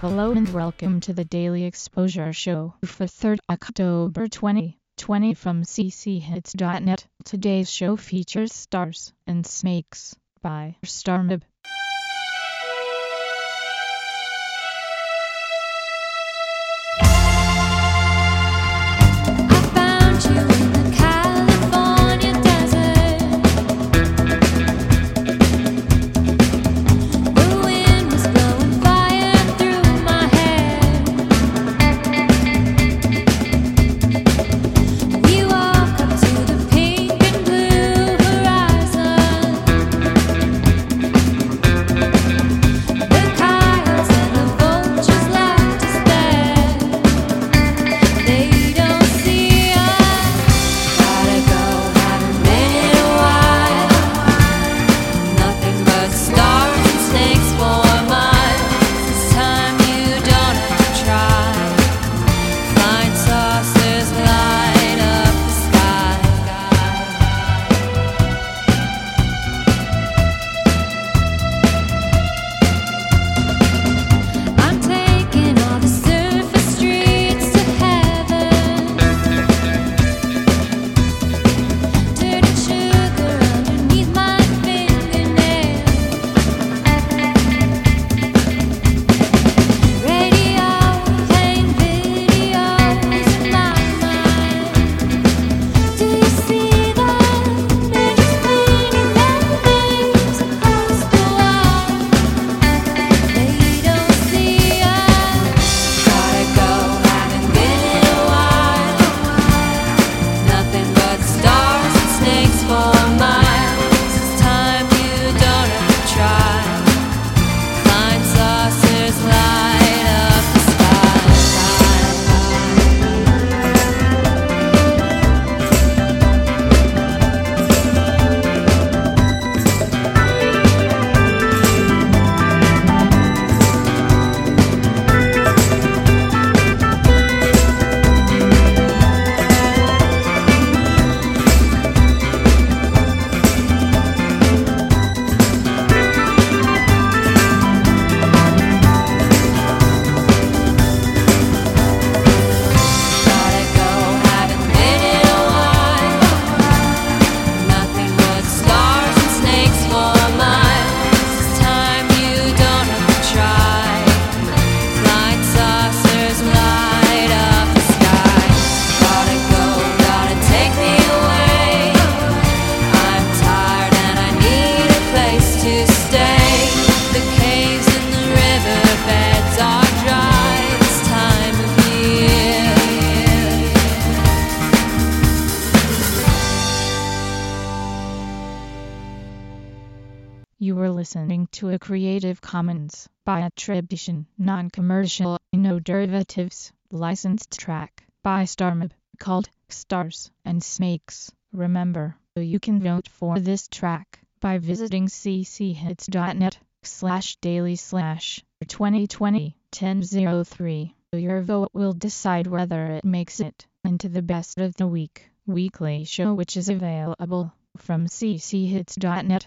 Hello and welcome to the Daily Exposure Show for 3rd October 2020 from cchits.net. Today's show features Stars and Snakes by Starmib. You were listening to a Creative Commons by attribution, non-commercial, no derivatives, licensed track by Starmib called Stars and Snakes. Remember, you can vote for this track by visiting cchits.net slash daily slash 2020 1003. Your vote will decide whether it makes it into the best of the week weekly show which is available from cchits.net